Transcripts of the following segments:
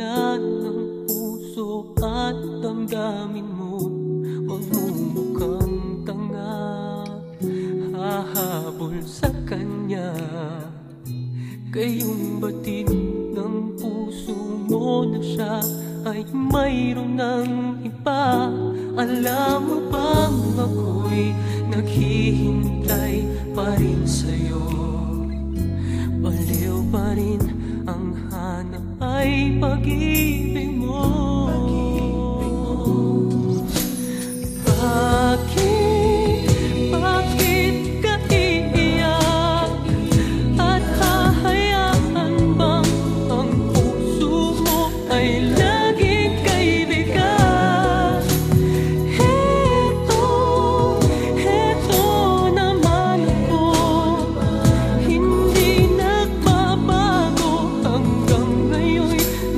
lahat ng puso at damdamin mo Huwag mo mukhang tanga. Hahabol sa kanya. Kayong batid ng puso mo na siya Ay mayroon ng iba? Alam mo bang ako'y naghihintay pa rin sa'yo? ay pag-ibig.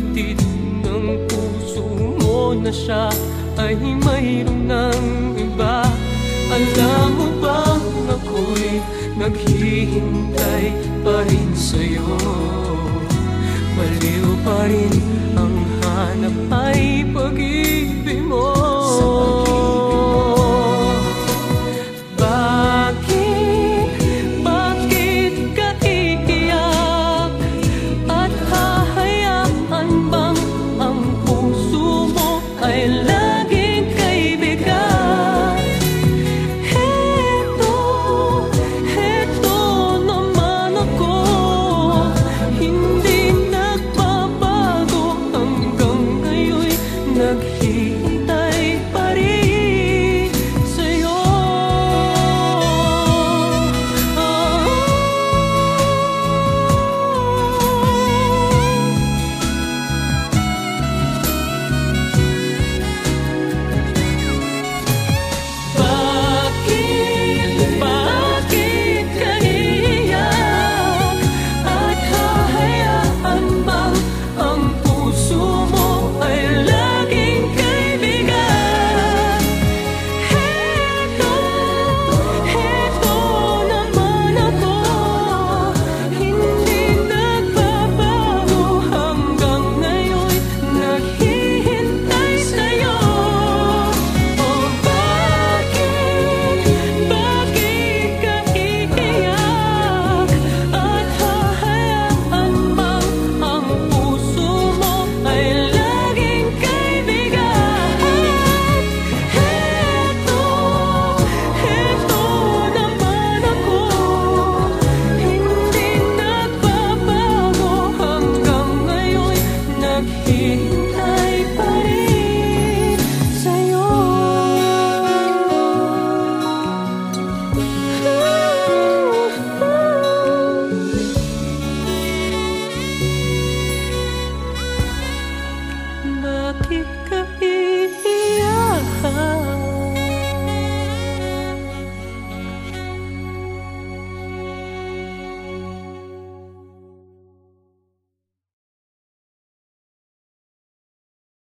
Kapatid ng puso mo na siya Ay mayroon ng iba. Alam mo bang ako'y Naghihintay pa rin sa'yo? Baliw pa rin ang hanap ay pag mo.